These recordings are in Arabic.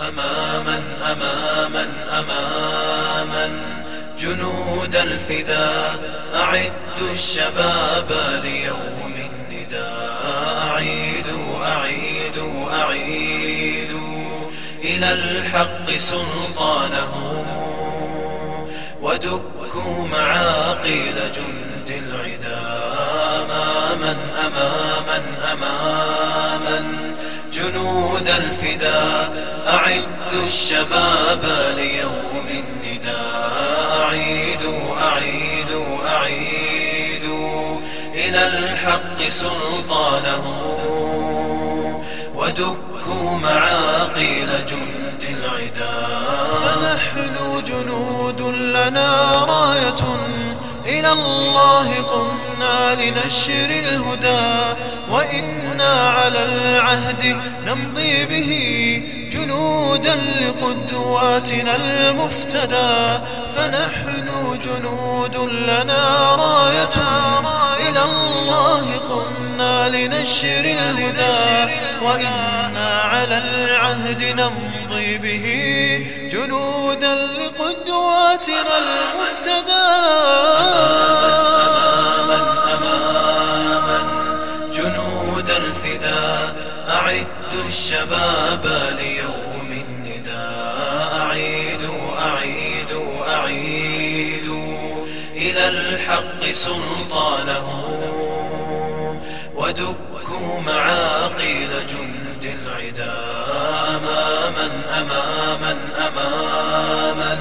أماما أماما أماما. جنود الفداء أعدوا الشباب ليوم النداء. أعيدوا أعيدوا أعيدوا إلى الحق سلطانه. ودكوا معاقيل جند العدا. أماما أماما أماما. جنود الفداء أعدوا الشباب ليوم النداء. أعيدوا أعيدوا أعيدوا إلى الحق سلطانه. ودكوا معاقيل جند العدا. فنحن جنود لنا راية إلى الله قمنا لنشر الهدى. وإنا على العهد نمضي به جنودا لقدواتنا المفتدى فنحن جنود لنا راية. إلى الله قمنا لنشر الهدى وإنا على العهد نمضي به. جنودا لقدواتنا المفتدى. أعدوا الشباب ليوم الحق سلطانه ودكوا معاقيل جند العدا أماما أماما أماما.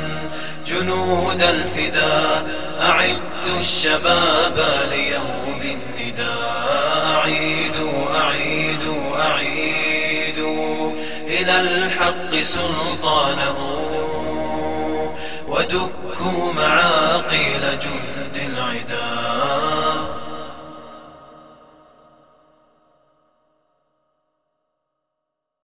جنود الفداء أعدوا الشباب ليوم النداء. أعيدوا أعيدوا أعيدوا إلى الحق سلطانه ودكوا معاقيل